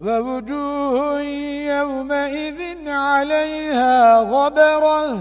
ووجوه يومئذ عليها غبرة.